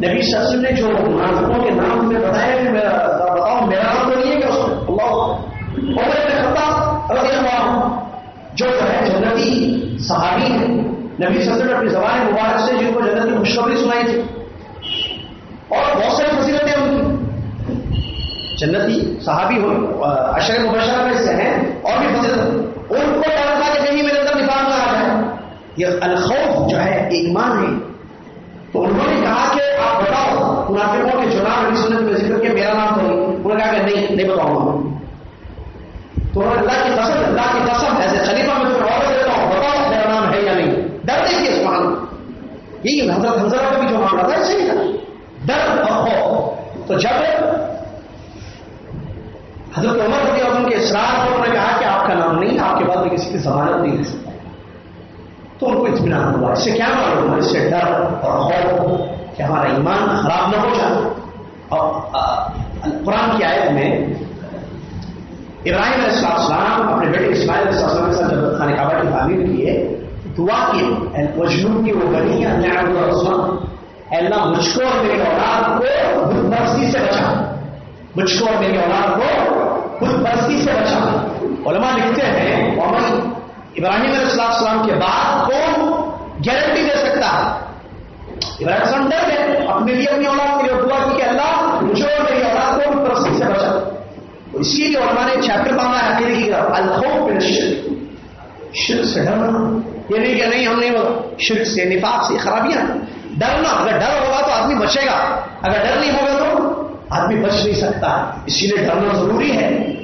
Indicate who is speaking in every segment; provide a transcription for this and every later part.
Speaker 1: نبی صلی اللہ علیہ وسلم نے جو منافقوں کے نام میں بتایا بتاؤ میرا نام تو نہیں ہے کہ اس میں، اللہ۔ عمر خطاب رضی اللہ جو ہے، جنتی صحابی ہے نبی صلی اللہ علیہ وسلم اپنی زبان مبارک سے جن کو جنتی خوشخبری سنائی تھی۔ اور بہت ساری فضیلتیں ان کی۔ جنتی صحابی ہو اشر مبشرہ میں سے ہیں، اور بھی فضیلت ان کو ڈر تھا کہ کہیں میرے اندر نفاق نہ آ جائے یہ الخوف جو ہے، ایمان ہے۔ تو انہوں نے کہا کہ آپ بتاؤ، منافقوں کے چناؤ نبی سنت میں ذکر کہ میرا نام تو نہیں، انہوں نے کہا کہ نہیں نہیں بتاؤں گا۔ تو انہوں نے اللہ کی قسم، اللہ کی قسم، ایسے خلیفہ میں تمہیں اور دیتا ہوں، بتاؤ میرا نام ہے یا نہیں۔ ڈر دیکھیے اس مان یہی حضرت حضرت کا بھی جو معاملہ تھا، ایسے ہی تھا۔ ڈر اور خوف۔ تو جب حضرت عمر رضی اللہ عنہ کے اسرار کو انہوں نے کہا کہ آپ کا نام نہیں، آپ کے بعد میں کسی کی ضمانت نہیں دے سکتا تو ان کو اطمینان ہوا اس سے کیا معلوم ہوا اس سے ڈر اور خوف کہ ہمارا ایمان خراب نہ ہو جائے۔ اور قرآن کی آیت میں ابراہیم علیہ السلام اپنے بیٹے اسماعیل علیہ السلام کے ساتھ جب خانہ کعبہ کی تعمیر کی ہے دعا کی۔ مجنون کی وہ بنی اللہ، مجھ کو اور میری اولاد کو بت پرستی سے بچا۔ مجھ کو اور میری اولاد کو بت پرستی سے بچا۔ علماء لکھتے ہیں ابراہیم علیہ السلام السلام کے بعد کون گارنٹی دے سکتا ہے؟ ابراہیم السلام ڈر گئے۔ اپنے لیے اپنی اولاد کے لیے دعا کی کہ اللہ، مجھے اور میری اولاد کو طرف سے بچا۔ اسی لیے علماء نے چیپٹر باندھا ہے عقیدے کی طرف الخوف من الشرک۔ شرک سے ڈرنا۔ یہ نہیں کہ نہیں، ہم نہیں شرک سے نفاق سے خرابیاں۔ ڈرنا، اگر ڈر ہوگا تو آدمی بچے گا۔ اگر ڈر نہیں ہوگا تو آدمی بچ نہیں سکتا۔ اسی لیے ڈرنا ضروری ہے۔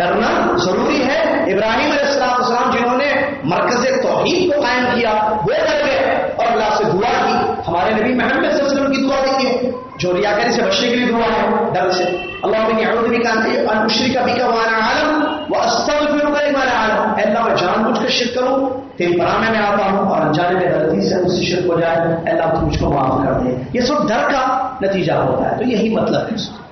Speaker 1: ڈرنا ضروری ہے۔ ابراہیم علیہ السلام السلام جنہوں نے مرکز توحید کو قائم کیا، وہ ڈر گئے اور اللہ سے دعا کی۔ ہمارے نبی محمد صلی اللہ علیہ وسلم کی دعا دیکھیے۔ جو ریاکاری سے بچنے کے لیے دعا ہے، ڈر سے۔ اللہ بن اعوذ بک ان اشرک بک وانا عالم واستغفرک لما لا اعلم اے اللہ، میں جان بوجھ کر شرک کروں، تیری پناہ میں آتا ہوں اور انجانے میں غلطی سے مجھ سے شرک ہو جائے اے اللہ، تو مجھ کو معاف کر دے۔ یہ سب ڈر کا نتیجہ ہوتا ہے۔ تو یہی مطلب ہے۔ اس کا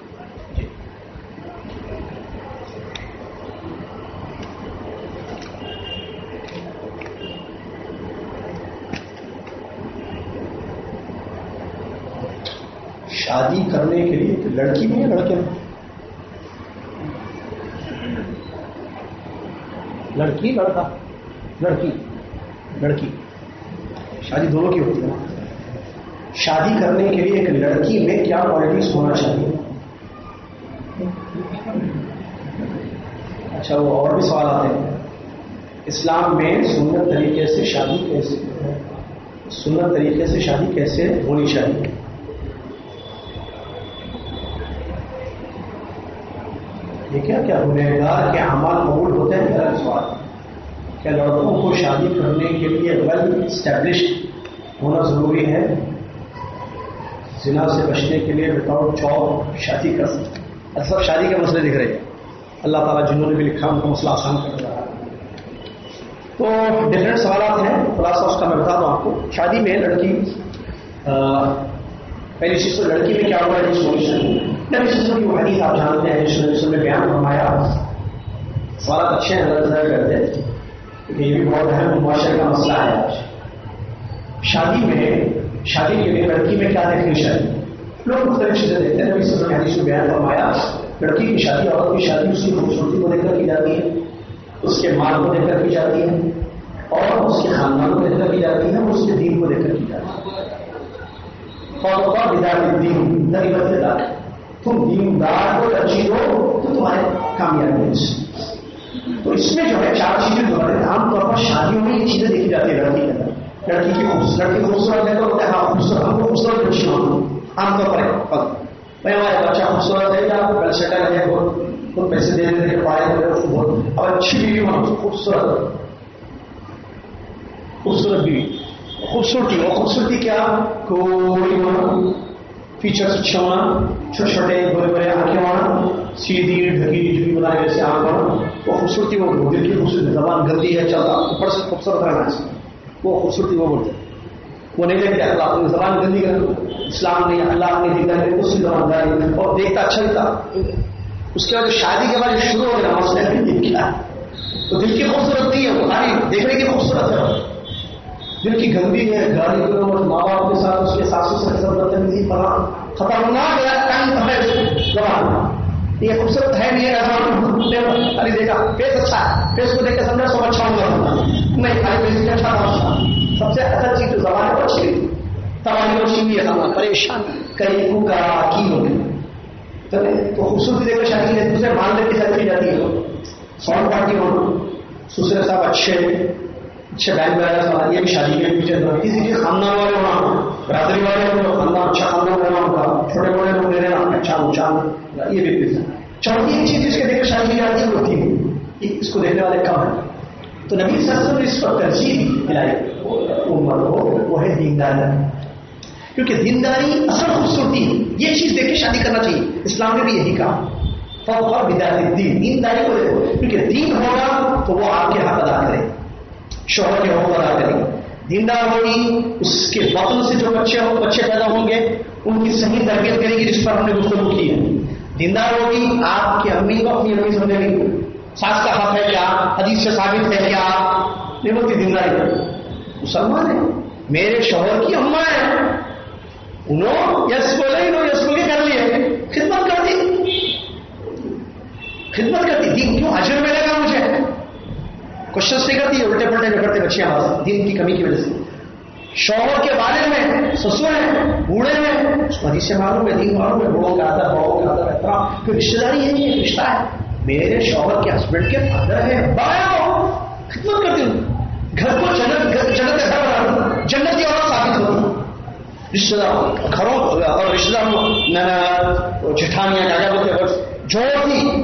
Speaker 1: شادی کرنے کے لیے لڑکی بھی ہے، لڑکے میں لڑکی، لڑکا، لڑکی لڑکی۔ شادی دونوں کی ہوتی ہے۔ شادی کرنے کے لیے ایک لڑکی میں کیا کوالٹیز ہونا چاہیے؟ اچھا وہ اور بھی سوال آتے ہیں۔ اسلام میں سنت طریقے سے شادی کیسے سنت طریقے سے شادی کیسے ہونی چاہیے؟ یہ کیا کیا گنہگار کے اعمال قبول ہوتے ہیں میرا سوال۔ کیا لڑکوں کو شادی کرنے کے لیے ویل اسٹیبلش ہونا ضروری ہے؟ زنا سے بچنے کے لیے وداؤٹ جاب شادی کر سکتے سب شادی کے مسئلے دکھ رہے ہیں۔ اللہ تعالیٰ جنہوں نے بھی لکھا، ان کا مسئلہ آسان کر رہا ہے تو ڈفرینٹ سوالات ہیں۔ خلاصہ اس کا میں بتا دوں آپ کو۔ شادی میں لڑکی پہلی چیز تو لڑکی میں کیا ہوا ہے؟ سولوشن نبی سسم کی حدیث آپ جانتے ہیں جس نے میں بیان فرمایا۔ سوالات اچھے ہیں، اللہ تعالیٰ کرتے کیونکہ یہ بھی بہت اہم معاشرے کا مسئلہ ہے۔ آج شادی میں شادی کے لیے لڑکی میں کیا دیکھنی چاہیے لوگ مختلف چیزیں دیکھتے ہیں، نبی سسم نے حدیث میں بیان فرمایا۔ لڑکی کی شادی، عورت کی شادی، اس کی خوبصورتی کو دیکھ کر کی جاتی ہے۔ اس کے مال کو دیکھ کر کی جاتی ہے۔ اور اس کے خاندان کو دیکھ کر کی جاتی ہے اور اس کے دین کو دیکھ کر کی جاتی ہے۔ اور دین نئی بدلے دار تم دیندار کو ترجیح دو تو تمہارے کامیابی تو اس میں جو ہے چار چیزیں جو ہے عام طور پر شادیوں میں یہ چیزیں دیکھی جاتی ہے لڑکی کے اندر۔ لڑکی کی خوبصورت، لڑکی خوبصورت ہے تو ہوتا ہے ہاں خوبصورت، ہم کو خوبصورت بچی ہوں عام طور پر بھائی، ہمارے بچہ خوبصورت ہے یا ویل سیٹل ہے بہت خود پیسے دے دے کے بہت اور اچھی بیوی ہونا خوبصورت۔ خوبصورت بیوی، خوبصورتی، اور خوبصورتی کیا؟ کوئی ہونا اچھے ہونا، چھوٹے چھوٹے بڑے بڑے آنکھیں ہونا، سیدھی ڈھکی جھکی بنائے جیسے آنکھ ہونا، وہ خوبصورتی وہ دل کی خوبصورتی زبان گندی ہے چلتا اوپر سے خوبصورت رہنا ہے۔ وہ خوبصورتی وہ بولتے وہ نہیں دیکھتے، اللہ زبان گندی کر اسلام نہیں اللہ نہیں دیکھتا ہے، اس زبان داری اور دیکھتا اچھا لگتا اس کے بعد شادی کے بعد شروع ہو گیا مسئلہ کیا؟ تو دل کی خوبصورت ہے، وہ دیکھنے کی خوبصورت ہے۔ دل کی گندی ہے گاڑی کرو اور ماں باپ کے ساتھ اس کے ساسو سے سب بدتمیزی پڑا خطرناک ہے ٹائم سمے یہ خوبصورت ہے نہیں ہے ارے دیکھا فیس اچھا ہے فیس کو دیکھ کے سمجھا، سب اچھا ہوگا نہیں خالی فیس کے اچھا تھا؟ سب سے اچھا چیز جو زبان کو اچھی تمہاری روشنی بھی ہے پریشان۔ کہیں کو کرا کی ہو گئی تو خوبصورتی دیکھ کر شادی ہے دوسرے مان لے کے شادی جاتی ہے۔ ساؤنڈ پارٹی ہو سسرے صاحب اچھے اچھے بینک وغیرہ یہ بھی شادی کے پیچھے کسی کے خاندان والے ہونا برادری والے ہو خاندان؟ اچھا خاندان ہونا ہوگا چھوٹے بڑے لوگ لے لینا اچھا اونچا یہ بھی پیسہ چوتھی ایک چیز جس کے دیکھ شادی کی جاتی ہے اس کو دیکھنے والے کم ہیں۔ تو نبی صلی نے اس پر ترجیح دلائی عمر ہو، وہ ہے دیندار کیونکہ دینداری اصل خوبصورتی یہ چیز دیکھ کے شادی کرنا چاہیے۔ اسلام نے بھی یہی کہا۔ فوق دین دینداری کو دیکھو۔ کیونکہ دین ہوگا تو وہ آپ کے حق ادا کرے۔ شوہر کے حقوق ادا کرے دیندار ہوگی اس کے بطن سے جو بچے ہوں، بچے پیدا ہوں گے، ان کی صحیح تربیت کرے گی جس پر ہم نے گفتگو کی ہے۔ دیندار ہوگی آپ کی امی کو اپنی امی سمجھے گی۔ ساس کا حق ہے کیا؟ حدیث سے ثابت ہے کیا؟ نہیں بولتی دینداری مسلمان ہے میرے شوہر کی اما ہے انہوں یس بولے، انہوں یس بولے، کر لیے۔ خدمت کرتی خدمت کرتی دین کیوں اجر ملے گا مجھے؟ کوشچن نہیں کرتی الٹے پلٹے بگڑتے بچے آواز، دین کی کمی کی وجہ سے۔ شوہر کے بارے میں سسر ہیں بوڑھے ہیں اس کو حدیث معلوم ہے، دین معلوم ہے بوڑھوں کا آدر بہو کا آدر احترام کوئی رشتے داری ہے نہیں رشتہ ہے۔ میرے شوہر کے ہسبینڈ کے فادر ہے بایا خدمت کرتی ہوں گھر کو جنت جنت کا گھر بنا جنت کی عورت ثابت ہوتی رشتے دار، گھروں اور رشتے داروں جٹھانیاں کیا کیا بولتے جوڑ تھی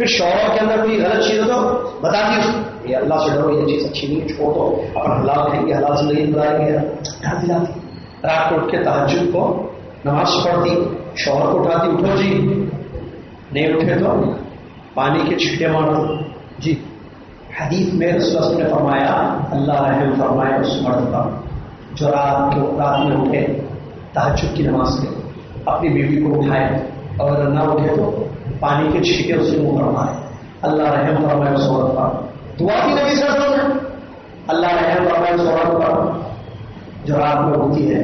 Speaker 1: پھر شوہر کے اندر کوئی غلط چیز ہو تو بتا دی اللہ سے ڈرو، یہ چیز اچھی نہیں، چھوڑ دو۔ اپنا حلال کریں گے، حلال زندگی گزاریں گے۔ ڈر دلاتی رات کو اٹھ کے تحجد کو نماز پڑھتی شوہر کو اٹھاتی، اٹھو جی۔ نہیں اٹھے تو پانی کے چھٹے مارو جی۔ حدیث میں رسول نے فرمایا، اللہ رحم فرمایا اس مرد کا جو رات کے رات میں اٹھے تحجد کی نماز کے، اپنی بیوی کو اٹھائے اور نہ اٹھے تو پانی کے چھینکے اس کے منہ پر مارے۔ اللہ رحم فرمائے اس عورت پر۔ دعا کی نبی صلی اللہ علیہ وسلم اللہ رحم فرمائے اس عورت پر۔ جو رات میں ہوتی ہے،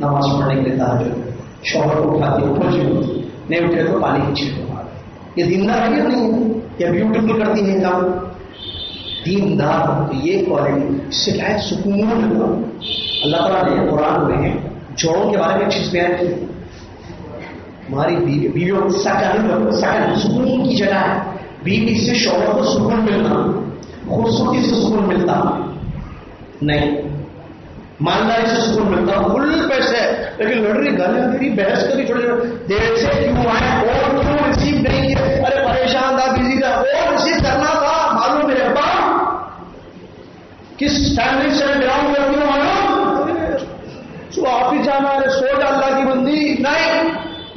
Speaker 1: نماز پڑھنے کے لیے تاجر، شوہر کو اٹھاتی اٹھو جی ہوتی نہیں اٹھے تو پانی کے چھینکے مارے۔ یہ دیندار ہے نہیں؟ ہے یا بیوٹیفل کرتی ہے کام۔ دیندار تو یہ کوالٹی اس سے کیا ہے سکون اللہ تعالیٰ نے قرآن میں جوڑوں کے بارے میں چیز بیان کی۔ ہماری بیویوں سکن سکن سکون کی جگہ ہے۔ بیوی سے شوہر کو سکون ملنا خوبصورتی سے سکون ملتا۔ نہیں۔ مالداری سے سکون ملتا۔ فل پیسے لیکن لڑ رہی، گالیاں میری بحث کری چھوٹے دیر سے کیوں آئے؟ اور کیوں ریسیو نہیں کیے؟ ارے پریشان تھا بزی تھا۔ اور ریسیو کرنا تھا، معلوم میرے باپ کس فیملی سے گراؤنڈ میں کیوں آیا صبح آفس جانا ہے سو اللہ کی بندی۔ نہیں۔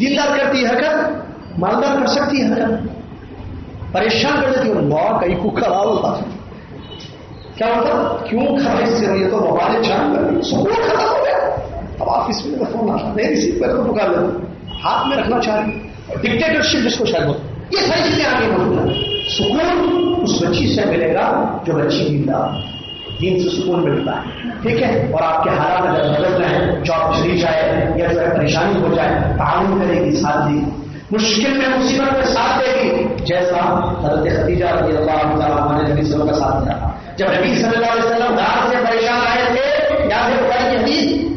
Speaker 1: دیندار کرتی ہے حرکت، مالدار کر سکتی ہے حرکت۔ پریشان کر دیتی اللہ کئی کو خراب ہوتا کیا ہوتا؟ کیوں خراب اس سے یہ تو موبائل چاند کر دی۔ سکون ختم ہو گیا۔ اب آفس میں فون آ نہیں ریسیو کر تو پکار لیتا ہاتھ میں رکھنا چاہ رہی۔ ڈکٹیٹرشپ جس کو شاید ہوتا یہ ساری چیزیں آگے بڑھتا سکون اس بچی سے ملے گا جو بچی دیندار دین سے سکون ملتا ہے۔ ٹھیک ہے؟ اور آپ کے حالات اگر بدل جائیں جاب چلی جائے یا جو ہے پریشانی ہو جائے، تعاون کرے گی ساتھ دی مشکل میں مصیبت میں ساتھ دے گی۔ جیسا حضرت خدیجہ رضی اللہ تعالیٰ نے نبی صلی اللہ کا ساتھ دیا۔ جب نبی صلی اللہ علیہ وسلم گھر سے پریشان آئے تھے یا پھر بتائی حدیث؟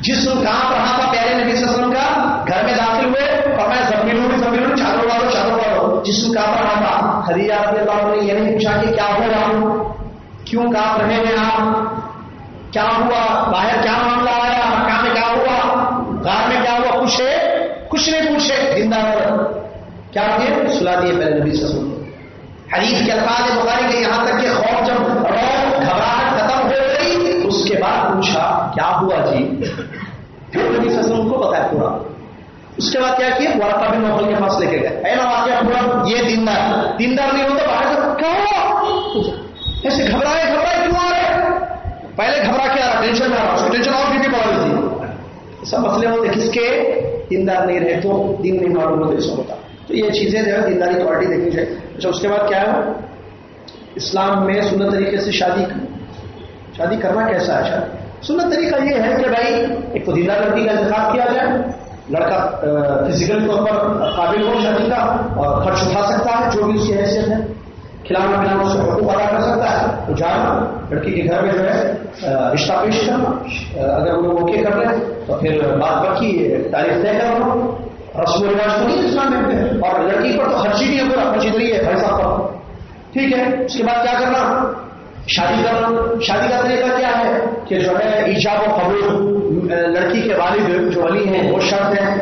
Speaker 1: جسم کہاں پڑھا تھا پیارے نبی صلی اللہ علیہ وسلم کا؟ گھر میں داخل ہوئے اور میں زمینوں میں زمینوں چاروں والوں چاروں والوں۔ جسم کہاں پڑھا تھا؟ خدیجہ رضی اللہ نے یہ نہیں پوچھا کہ کیا کیوں کہاں رہے ہیں آپ؟ کیا ہوا؟ باہر کیا معاملہ آیا؟ مکہ میں کیا ہوا؟ گھر میں کیا ہوا؟ کچھ ہے؟ کچھ نہیں پوچھے۔ زندہ کیا کیے سلا دیے پہلے نبی سے سن حریف کے الفاظ بخاری کے یہاں تک کہ خوف جب گھبراہٹ ختم ہو گئی، اس کے بعد پوچھا، کیا ہوا جی؟ پھر نبی سے ان کو بتایا پورا۔ اس کے بعد کیا کیا؟ ورقہ بن نوکل کے پاس لے کے گئے۔ اے نا واقعہ پورا یہ دیندار دیندار نہیں ہوتا، باہر سے کیوں ایسے گھبرائے گھبرائے کیوں آ رہے پہلے گھبرا کے آ رہا ٹینشن میں آ رہا ٹینشن اور بھی پڑ رہی سب مسئلے ہوتے کس کے دیندار نہیں رہے تو دین نہیں معلوم ہوتے اس ہوتا۔ تو یہ چیزیں جو ہے دینداری کوالٹی دیکھنی چاہیے اچھا اس کے بعد کیا ہے؟ اسلام میں سنت طریقے سے شادی شادی کرنا کیسا ہے؟ شادی۔ سننا طریقہ یہ ہے کہ بھائی، ایک تو دیدہ لڑکی کا انتخاب کیا جائے، لڑکا فزیکل طور پر قابل ہو شادی کا اور خرچ اٹھا سکتا ہے، جو بھی اس کی حیثیت ہے۔ کھلانا پلانا اس حقوق ادا کر سکتا ہے۔ تو جانا، لڑکی کے گھر میں جو ہے رشتہ پیش کرنا۔ اگر وہ اوکے کر لیں تو پھر بات باقی تاریخ طے کرنا رسم و رواج تو نہیں اسلام میں۔ اور لڑکی پر تو خرچی نہیں ہے پورا خرچی دری ہے، بھائی صاحب پر۔ ٹھیک ہے، اس کے بعد کیا کرنا؟ شادی کرنا شادی کا طریقہ کیا ہے؟ کہ جو ہے، ایجاب و قبول لڑکی کے والد جو ولی ہیں، وہ شرط ہے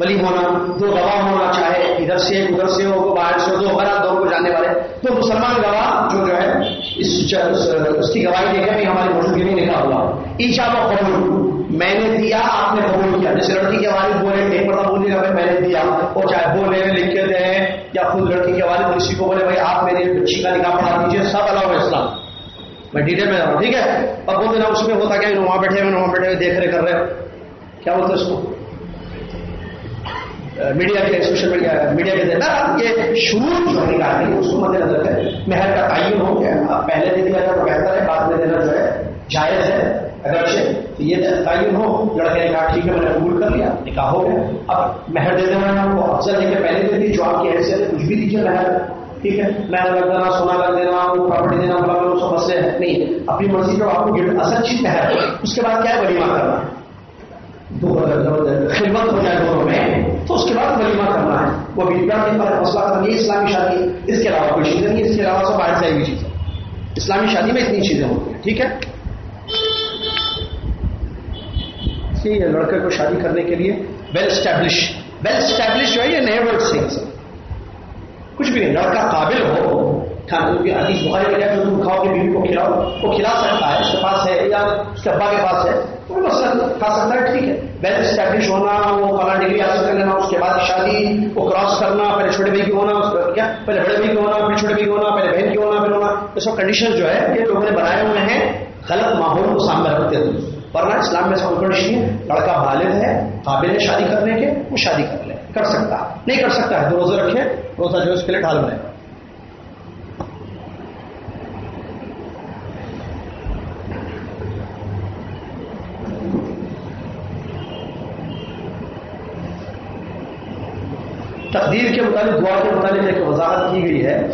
Speaker 1: ولی ہونا، دو گواہ ہونا چاہے، ادھر سے ادھر سے ہو باہر سے دو بڑا دو کو جاننے والے۔ تو مسلمان گواہ جو جو ہے، اس اس کی گواہی دے کر ہماری موجودگی نہیں نکلا ہوا۔ ایجاب و قبول۔ میں نے دیا، آپ نے قبول کیا۔ جیسے لڑکی کے والد بولے ایک پتا بولے گا میں نے دیا۔ اور چاہے بولے لکھ کے دیں یا خود لڑکی کے والد کسی کو بولے، بھائی، آپ میری بچی کا نکاح پڑھا دیجیے سب الاؤ اسلام۔ میں ڈیٹیل میں جاؤں ٹھیک ہے؟ اب بول دینا اس میں ہوتا کیا؟ وہاں بیٹھے ہوئے وہاں بیٹھے ہوئے دیکھ رہے، کر رہے کیا بولتے اس کو؟ میڈیا کے سوشل میڈیا میڈیا کے دینا یہ شروع جو ہے نکال رہی اس کو مد نظر ہے مہر کا تعین ہو گیا پہلے دے دیا تو بہتر ہے، بعد میں دینا جو ہے، جائز ہے، اگر تو یہ تعین ہو۔ لڑکے نے کہا، ٹھیک ہے، میں نے قبول کر لیا، نکاح ہو گیا۔ اب مہر دے دینا وہ افضل دے کے پہلے دے دی جو آپ کی حیثیت کچھ بھی دیجیے مہر۔ ٹھیک ہے میں لگ دینا، سونا لگ دینا، وہ پراپرٹی دینا بلا سو مسئلے ہے، نہیں۔ اپنی مرضی جو آپ کو گفٹ، اصل چیز ہے اس کے بعد کیا ہے؟ ولیمہ کرنا۔ دو خدمت ہو جائے دونوں میں۔ تو اس کے بعد ولیمہ کرنا ہے۔ وہ بھی پر مسئلہ کرنا یہ اسلامی شادی، اس کے علاوہ کوئی چیزیں نہیں، اس کے علاوہ سب باہر سے آئی ہوئی اسلامی شادی میں اتنی چیزیں ہوتی ہیں، ٹھیک ہے؟ لڑکے کو شادی کرنے کے لیے ویل اسٹیبلش ویل اسٹیبلش جو ہے، یہ نئے ورڈ سے۔ کچھ بھی نہیں، لڑکا قابل ہو حدیث بخاری میں جو تم کھاؤ کہ بیوی کو کھلاؤ، وہ کھلا سکتا ہے، اس کے پاس ہے، یا اس کے ابا کے پاس ہے، وہ مسئلہ کھا سکتا ہے، ٹھیک ہے۔ ویل اسٹیبلش ہونا، وہ فلاں ڈگری حاصل کر لینا، اس کے بعد شادی، وہ کراس کرنا، پہلے چھوٹے بھائی کی ہونا کیا؟ پہلے بڑے بھائی کی ہونا، پھر چھوٹے بھائی کی ہونا، پہلے بہن کی ہونا، پھر ہونا۔ یہ سب کنڈیشن جو ہے، یہ لوگوں نے بنائے ہوئے ہیں، غلط ماحول کو سامنے رکھتے ہیں ورنہ اسلام میں سب کنڈیشن ہے، لڑکا بالغ ہے، قابل ہے شادی کرنے کے، وہ شادی کر لے، کر سکتا نہیں کر سکتا ہے دو روزے رکھے، روزہ جو اس کے لیے ڈھال بنے تقدیر کے مطابق دعا کے متعلق ایک وضاحت کی گئی ہے۔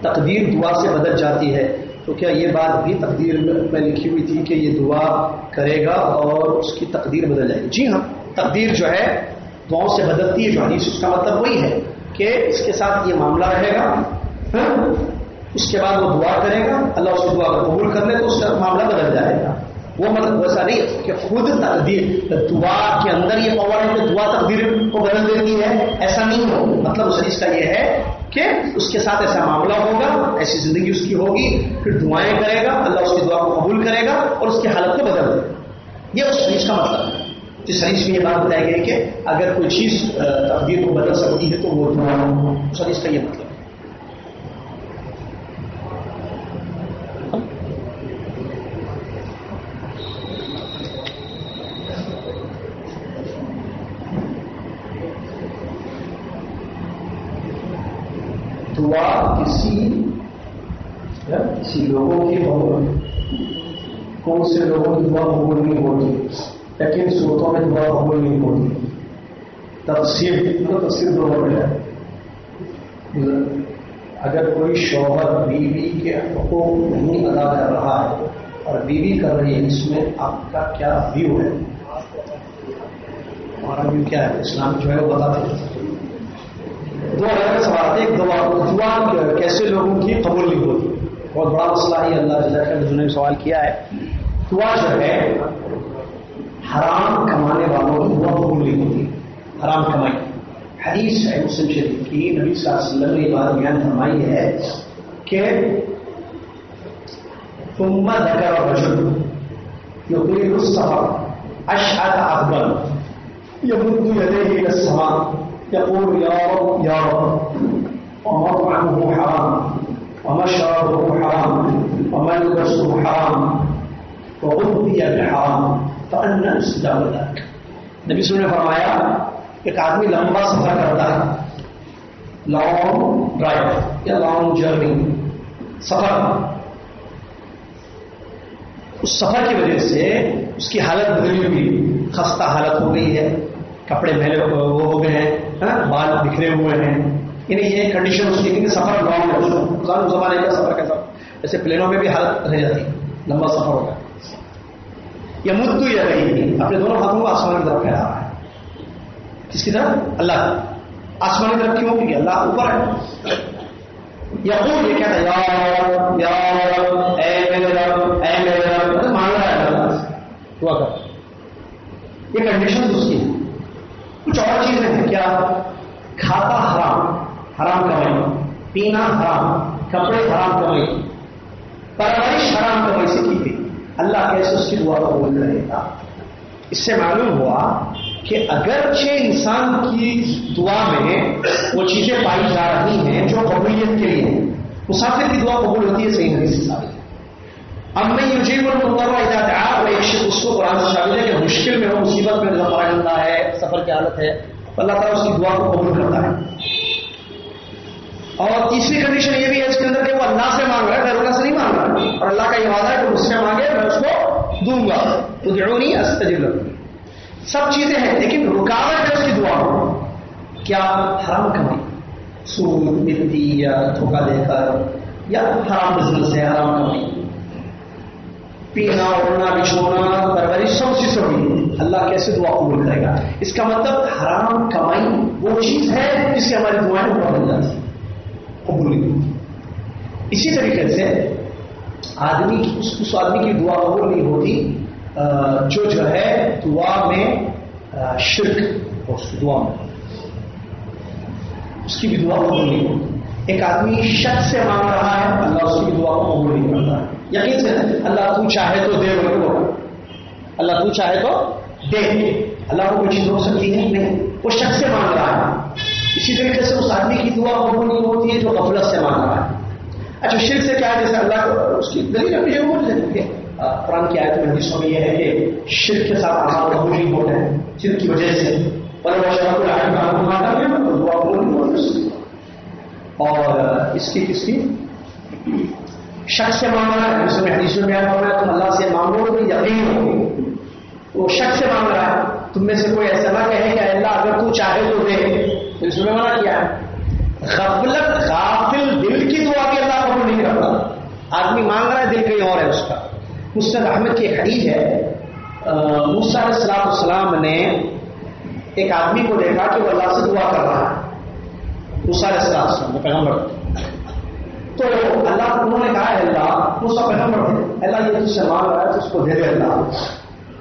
Speaker 1: تقدیر دعا سے بدل جاتی ہے۔ تو کیا یہ بات بھی تقدیر میں لکھی ہوئی تھی کہ یہ دعا کرے گا اور اس کی تقدیر بدل جائے گی۔ جی ہاں تقدیر جو ہے، دعاؤں سے بدلتی ہے جو حدیث۔ اس کا مطلب وہی ہے کہ اس کے ساتھ یہ معاملہ رہے گا۔ ہاں، اس کے بعد وہ دعا کرے گا۔ اللہ اس کی دعا کو قبول کر لے تو اس کا معاملہ بدل جائے گا۔ وہ مطلب ویسا نہیں کہ خود تقدیر دعا کے اندر یہ پاور ہے کہ دعا تقدیر کو بدل دیتی ہے، ایسا نہیں ہو۔ مطلب اس حدیث کا یہ ہے کہ اس کے ساتھ ایسا معاملہ ہوگا، ایسی زندگی اس کی ہوگی، پھر دعائیں کرے گا، اللہ اس کی دعا کو قبول کرے گا اور اس کی حالت کو بدل دے گا۔ یہ اس حدیث کا مطلب ہے۔ جس حدیث میں یہ بات بتائی گئی کہ اگر کوئی چیز تقدیر کو بدل سکتی ہے تو وہ دعا اس حدیث کا یہ مطلب ہے دعا کسی کسی لوگوں کی کون سے لوگوں کی دعا قبول نہیں ہوتی؟ لیکن صورتوں میں دعا قبول نہیں ہوتی۔ تفصیل تو تفصیل دو ہے اگر کوئی شوہر بیوی کے حقوق نہیں ادا کر رہا ہے اور بیوی کر رہی ہے، اس میں آپ کا کیا ویو ہے؟ ہمارا ویو کیا ہے؟ اسلام جو ہے وہ بتاتے دو الگ سوال ایک دعا دعا کیسے لوگوں کی قبول نہیں ہوتی؟ بہت بڑا مسئلہ ہی اللہ جل نے سوال کیا ہے۔ دعا جو ہے، حرام کمانے والوں کی دعا قبول نہیں ہوتی۔ حرام کمائی۔ حدیث ہے، مسلم شریف کی، نبی صلی اللہ علیہ وسلم نے بات بیان فرمائی ہے کہ ثم ذکر رجل يطيل السفر اشعث اغبر يمد يديه الى السماء۔ يقول يا رب يا رب۔ ومطعمه حرام، ومشربه حرام، وملبسه حرام۔ وغذي بالحرام فأنا استجاب ذلك نبی صلی اللہ نے فرمایا، ایک آدمی لمبا سفر کرتا ہے لانگ ڈرائیو یا لانگ جرنی سفر۔ اس سفر کی وجہ سے اس کی حالت بدلی ہوئی، خستہ حالت ہو گئی ہے، کپڑے میلے وہ ہو گئے ہیں ہاں، بال بکھرے ہوئے ہیں۔ یعنی یہ کنڈیشن اس کی یعنی سفر لانگ ہے زمانے کا سفر کیسا، جیسے پلینوں میں بھی حالت رہ جاتی، لمبا سفر ہوگا یا مدو یا رہی اپنے دونوں ہاتھوں کو آسمان کی طرف پھیلا رہا ہے۔ کس کی طرف؟ اللہ آسمان کی طرف کیوں؟ کیونکہ اللہ اوپر ہے۔ یا وہ یہ کہتا ہے، یا اے میرے رب، اے میرے رب۔ مانگ رہا ہے اللہ دعا کر۔ یہ کنڈیشن اس کی کچھ اور چیزیں ہیں۔ کیا؟ کھاتا حرام حرام کمائی۔ پینا حرام، کپڑے حرام کمائی۔ پرورش حرام کمائی سے کی تھی اللہ کیسے اس کی دعا کو بول رہے گا اس سے معلوم ہوا کہ اگرچہ انسان کی دعا میں وہ چیزیں پائی جا رہی ہیں جو قبولیت کے لیے مسافر کی دعا قبول ہوتی ہے، صحیح حدیث سے ثابت ہے۔ اب میں یہ جی بولوں آپ ایک شخص اس کو قرآن سے شامل ہے کہ مشکل میں ہو، مصیبت میں پڑا جاتا ہے، سفر کی حالت ہے، اللہ تعالیٰ اس کی دعا کو قبول کرتا ہے۔ اور تیسری کنڈیشن یہ بھی ہے اس کے اندر کہ وہ اللہ سے مانگ رہا ہے اللہ سے نہیں مانگ رہا۔ اور اللہ کا یہ وعدہ ہے کہ مجھ سے مانگے، میں اس کو دوں گا۔ تو نہیں استجل سب چیزیں ہیں، لیکن رکاوٹ ہے اس کی دعا کیا حرام کمائی سود ملتی یا دھوکہ دے کر، یا حرام بزنس ہے، حرام کمائی پینا، اڑنا، بچھونا پرورش سب چیز ہوگی اللہ کیسے دعا قبول کرے گا؟ اس کا مطلب حرام کمائی وہ چیز ہے جس سے ہماری دعائیں اوپر بن جاتی قبول نہیں ہوتی۔ اسی طریقے سے آدمی کی اس آدمی کی دعا قبول نہیں ہوتی جو جو ہے دعا میں شرک اس کی دعا میں۔ اس کی بھی دعا قبول نہیں ہوتی۔ ایک آدمی شک سے مانگ رہا ہے، اللہ اس کی دعا کو قبول نہیں کرتا۔ ہے یقین سے اللہ تو چاہے تو دے وہ اللہ تو چاہے تو دے۔ اللہ کو کوئی چیز ہو سکتی ہے؟ نہیں۔ وہ شک سے مانگ رہا ہے۔ اسی طریقے سے اس آدمی کی دعا قبول نہیں ہوتی ہے جو غفلت سے مانگ رہا ہے۔ اچھا شرک سے کیا ہے؟ جیسے اللہ کو، اس کی دلیل اپنی جگہ بول سکتے قرآن کی آیت میں حدیثوں میں یہ ہے کہ شرک کے ساتھ آسان قبول نہیں ہوتے ہیں شرک کی وجہ سے۔ اور وہ شرک العالم کا حکم آتا تو دعا قبول نہیں ہوتی۔ اور اس کی کس کی شخص سے مانگ رہا ہے جس میں حدیثوں میں آیا ہوا ہے تم اللہ سے مانگو تو یقین ہو وہ شخص سے مانگ رہا ہے۔ تم میں سے کوئی ایسا نہ کہے کہ اللہ اگر تو چاہے تو دے۔ تو اس میں منع کیا۔ ہے غفلت غافل دل کی دعا بھی اللہ قبول نہیں کرتا۔ آدمی مانگ رہا ہے دل کہیں اور ہے اس کا۔ مستد احمد کی حدیث ہے۔ موسا السلام السلام نے ایک آدمی کو دیکھا کہ وہ اللہ سے دعا کر رہا ہے۔ موسا السلام السلام پیغمبر۔ تو اللہ انہوں نے کہا ہے، اللہ موسا پیغمبر اللہ یہ تجھ سے مانگ رہا ہے، تو اس کو دے دے اللہ۔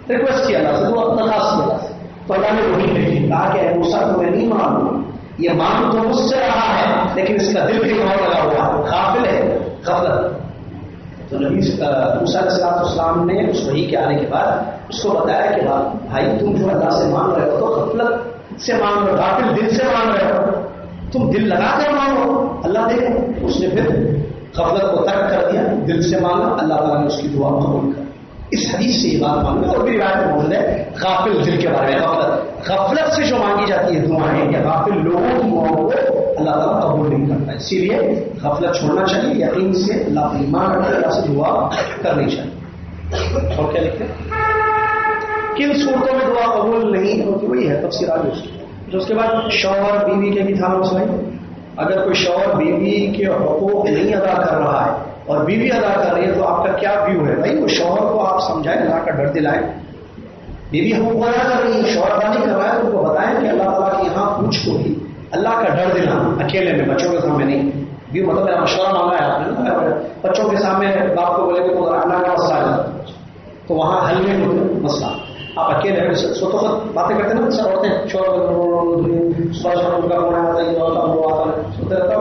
Speaker 1: ریکویسٹ کیا اللہ سے دعا درخواست کیا اللہ سے تو اللہ نے وہی بھیجی، کہا کہ موسا تمہیں نہیں مانوں۔ یہ مان تو مجھ سے رہا ہے، لیکن اس کا دل بھی اور لگا ہوا ہے۔ قابل ہے، غفلت۔ تو نبی صلاح اسلام نے اس وحی کے آنے کے بعد اس کو بتایا کہ بھائی تم جو اللہ سے مانگ رہے ہو تو غفلت سے مانگ رہے ہو قابل دل سے مانگ رہے ہو۔ تم دل لگا کر مانگو۔ اللہ دیکھو، اس نے پھر غفلت کو ترک کر دیا، دل سے مانگا، اللہ تعالیٰ نے اس کی دعا قبول کر اس حدیث سے یہ بات مانگا اور بھی روایت موجود ہے غافل دل کے بارے میں۔ غفلت غفلت سے جو مانگی جاتی ہے دعائیں یا غافل لوگوں کی دعاؤں کو اللہ تعالیٰ قبول نہیں کرتا۔ اسی لیے غفلت چھوڑنا چاہیے، یقین سے، اللہ ایمان رکھے اللہ سے دعا کرنی چاہیے۔ اور کیا لکھتے کن صورتوں میں دعا قبول نہیں ہوتی، وہی ہے تفصیل آگے اس کی۔ اس کے بعد شوہر بیوی کے بھی تھا مسئلہ اگر کوئی شوہر بیوی کے حقوق نہیں ادا کر رہا ہے اور بیوی ادا کر رہی ہے تو آپ کا کیا ویو ہے بھائی وہ شوہر کو آپ سمجھائیں اللہ کا ڈر دلائیں بیوی ہم ادا کر رہی ہے شوہر ادا نہیں کر رہا ہے تو ان کو بتائیں کہ اللہ تعالیٰ کے یہاں پوچھ کو بھی اللہ کا ڈر دلانا اکیلے میں بچوں کے سامنے نہیں بھی مطلب میرا مشورہ مانگا ہے آپ نے بچوں کے سامنے باپ کو بولے کہ تو اللہ کا مسئلہ ہے تو وہاں حل میں مسئلہ آپ اکیلے میں سو تو باتیں کرتے نا سر عورتیں شوہر صبح کا ہونا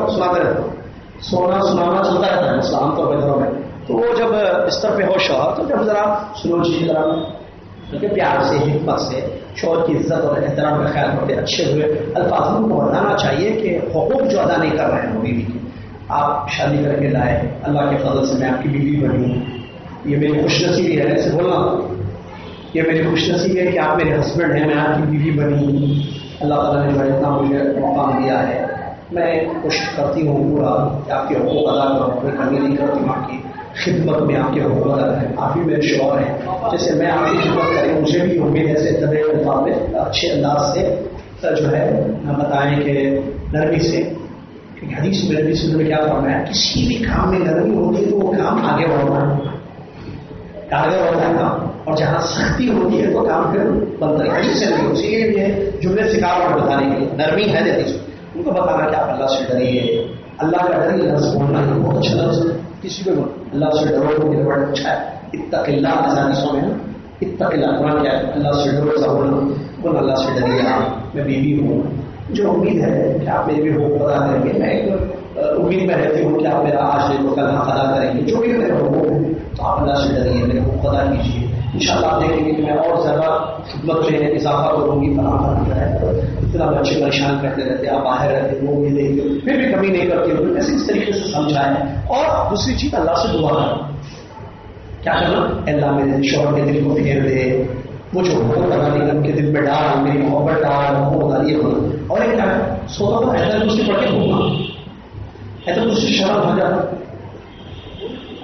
Speaker 1: سناتے رہتا ہوں سونا سنانا چلتا رہتا ہے مسئلہ عام طور پہ گھروں میں تو وہ جب بستر پہ ہو شوہر تو جب ذرا سنو جی ذرا کیونکہ پیار سے، حکمت سے، شوہر کی عزت اور احترام کا خیال کرتے اچھے ہوئے الفاظ کو بتانا چاہیے کہ حقوق جو ادا نہیں کر رہے ہیں وہ بیوی کے۔ آپ شادی کر کے لائے، اللہ کے فضل سے میں آپ کی بیوی بنی ہوں یہ میری خوش نصیبی ہے، ایسے بولنا۔ یہ میری خوش نصیبی ہے کہ آپ میرے ہسبینڈ ہیں، میں آپ کی بیوی بنی ہوں اللہ تعالیٰ نے اتنا مجھے مقام دیا ہے۔ میں کوشش کرتی ہوں پورا کہ آپ کے حقوق ادا کروں کوئی کمی نہیں کرتی ماں کی خدمت میں آپ کے حکومت ہے آپ ہی میرے شوہر ہیں۔ جیسے میں آپ کی خدمت کریں، مجھے بھی امید ایسے طبع مطابق اچھے انداز سے جو ہے بتائیں کہ نرمی سے۔ حدیث میں، نبی میں کیا فرمایا؟ کسی بھی کام میں نرمی ہوتی ہے تو وہ کام آگے بڑھتا ہے۔ آگے بڑھتا ہے کام۔ اور جہاں سختی ہوتی ہے تو کام پھر بنتا ہے حدیث سے نہیں اسی لیے جملے سکھاوٹ بتانے کے لیے۔ نرمی ہے حدیث ان کو بتانا کہ آپ اللہ سے ڈریے اللہ کا ڈر یہ لفظ بولنا ہے، بہت اچھا لفظ ہے۔ کسی کو اللہ سے ڈرو تو میرا بڑا اچھا ہے۔ اتق اللہ حدیثوں میں اتق اللہ، قرآن کیا ہے؟ اللہ سے ڈرو، ایسا بولنا۔ کون اللہ سے ڈریے آپ۔ میں بیوی ہوں۔ جو امید ہے کہ آپ میرے بھی حقوق ادا کریں گے میں ایک امید میں رہتی ہوں کہ آپ میرا آج دن کو کل ادا کریں گے۔ جو بھی میرے حقوق تو آپ اللہ سے ڈریے میرے حقوق ادا کیجیے ان شاء اللہ دیکھیں گے کہ میں اور زیادہ خدمت میں اضافہ کروں گی فراہم کرتا ہے، اتنا بچے پریشان کرتے رہتے آپ باہر رہتے وہ بھی دیکھتے پھر بھی کمی نہیں کرتے ہوں ایسے اس طریقے سے سمجھائیں۔ اور دوسری چیز، اللہ سے دعا کرنا کیا کرنا؟ اللہ، میرے شوہر کے دل کو پھیر دے وہ جو حکم بنا دی ان کے دل میں ڈال، میری محبت ڈال محبت ڈال یہ ہونا اور ایک کیا سوتا تو ایسا کرسی پڑھ کے گھومنا ایسا کرسی شرم بھاگ جاتا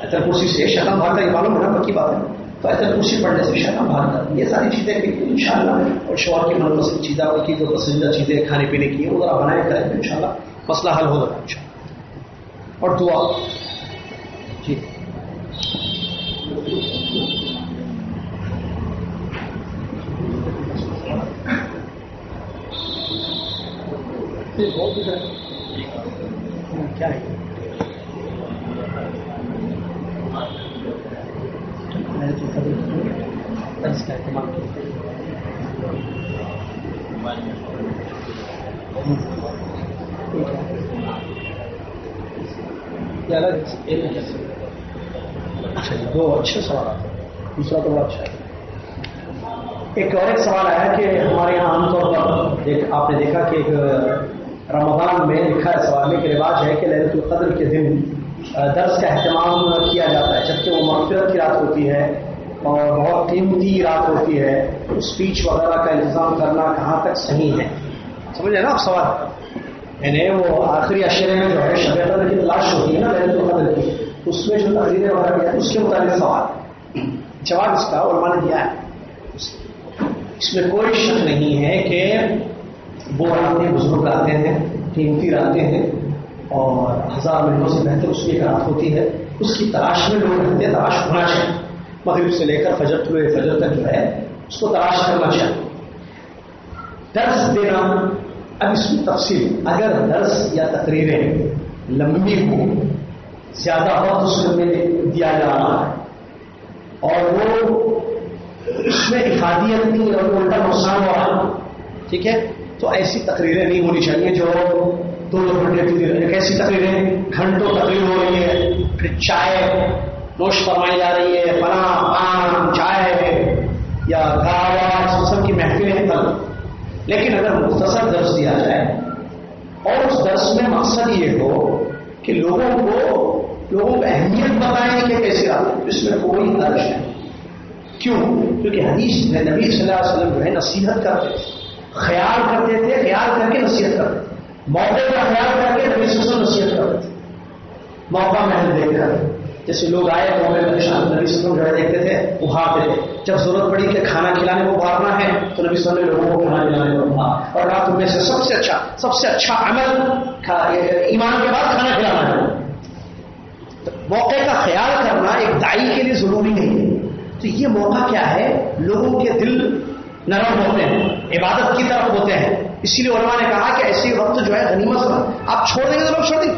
Speaker 1: ایسا کرسی سے شرم بھاگتا یہ معلوم ہونا پکی بات ہے۔ تو ایسا کرسی پڑھنے سے شرم بھاگتا یہ ساری چیزیں ان شاء اللہ اور شوہر کی من پسند چیزیں ان کی جو پسندیدہ چیزیں کھانے پینے کی وہ ذرا بنائے کریں ان شاء اللہ مسئلہ حل ہوگا ان شاء اللہ اور دعا۔ جی۔ کیا ہے اچھا جی، دو اچھے سوال آتے دوسرا تو بڑا اچھا ہے۔ ایک اور ایک سوال آیا کہ ہمارے یہاں عام طور پر آپ نے دیکھا کہ ایک رمضان میں لکھا ہے سوال میں کہ رواج ہے کہ لہرت القدر کے دن درس کا اہتمام کیا جاتا ہے۔ جبکہ وہ مغفرت کی رات ہوتی ہے اور بہت قیمتی رات ہوتی ہے اسپیچ وغیرہ کا انتظام کرنا کہاں تک صحیح ہے؟ سمجھے نا آپ سوال؟ یعنی وہ آخری اشرے میں جو ہے، شب قدر کی تلاش ہوتی ہے نا لہرت القدر کی، اس میں جو تقریریں وغیرہ کیا اس کے متعلق سوال۔ جواب اس کا علماء نے دیا ہے۔ اس میں کوئی شک نہیں ہے کہ وہ راتیں بزرگ آتے ہیں، قیمتی راتیں ہیں۔ اور ہزار مہینوں سے بہتر اس کی رات ہوتی ہے۔ اس کی تلاش میں لوگ رہتے ہیں، تلاش ہونا چاہیے۔ مغرب سے لے کر فجر ہوئے فجر تک جو ہے، اس کو تلاش کرنا چاہیے۔ درس دینا، اب اس کی تفصیل۔ اگر درس یا تقریریں لمبی ہوں، زیادہ وقت اس میں دیا جا رہا ہے، اور وہ اس میں افادیت نہیں اور الٹا نقصان ہو رہا ٹھیک ہے، تو ایسی تقریریں نہیں ہونی چاہیے جو دو دو گھنٹے ایک ایسی تقریریں گھنٹوں تقریر ہو رہی ہے۔ پھر چائے نوش فرمائی جا رہی ہے۔ پنا پان، چائے یا گاوا قسم کی محفلیں تل لیکن اگر مختصر درس دیا جائے اور اس درس میں مقصد یہ ہو کہ لوگوں کو لوگوں کو اہمیت بتائیں کہ کیسے آتے اس میں کوئی درج ہے کیوں؟ کیونکہ حدیث میں نبی صلی اللہ علیہ وسلم جو ہے، نصیحت کرتے تھے خیال کرتے تھے، خیال کر کے نصیحت کرتے تھے۔ موقع کا خیال کر کے نبی سے نصیحت کرتے موقع محل دیکھ کر جیسے لوگ آئے موقع میں شام نبی سسم جو دیکھتے تھے ابھارتے تھے جب ضرورت پڑی کہ کھانا کھلانے کو ابھارنا ہے، تو نبی صلی نے لوگوں کو کھانا کھلانے کو ابھار اور رات میں سے سب سے اچھا سب سے اچھا عمل ایمان کے بعد کھانا کھلانا ہے۔ موقع کا خیال کرنا ایک دائی کے لیے ضروری نہیں ہے۔ تو یہ موقع کیا ہے؟ لوگوں کے دل نرم ہوتے ہیں، عبادت کی طرف ہوتے ہیں۔ اسی لیے علماء نے کہا کہ ایسی وقت جو ہے غنیمت سمجھ آپ چھوڑ دیں گے تو لوگ چھوڑ دیں